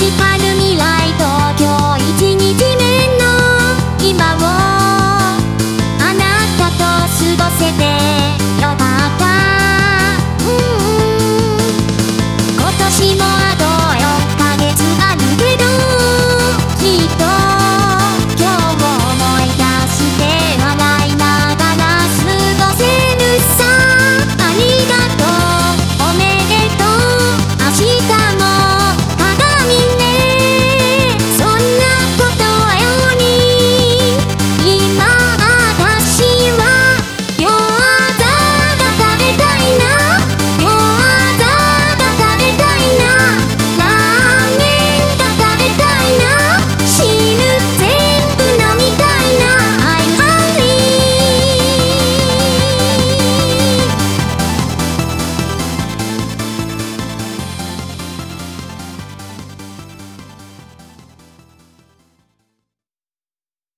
始る未来東京一日目の今をあなたと過ごす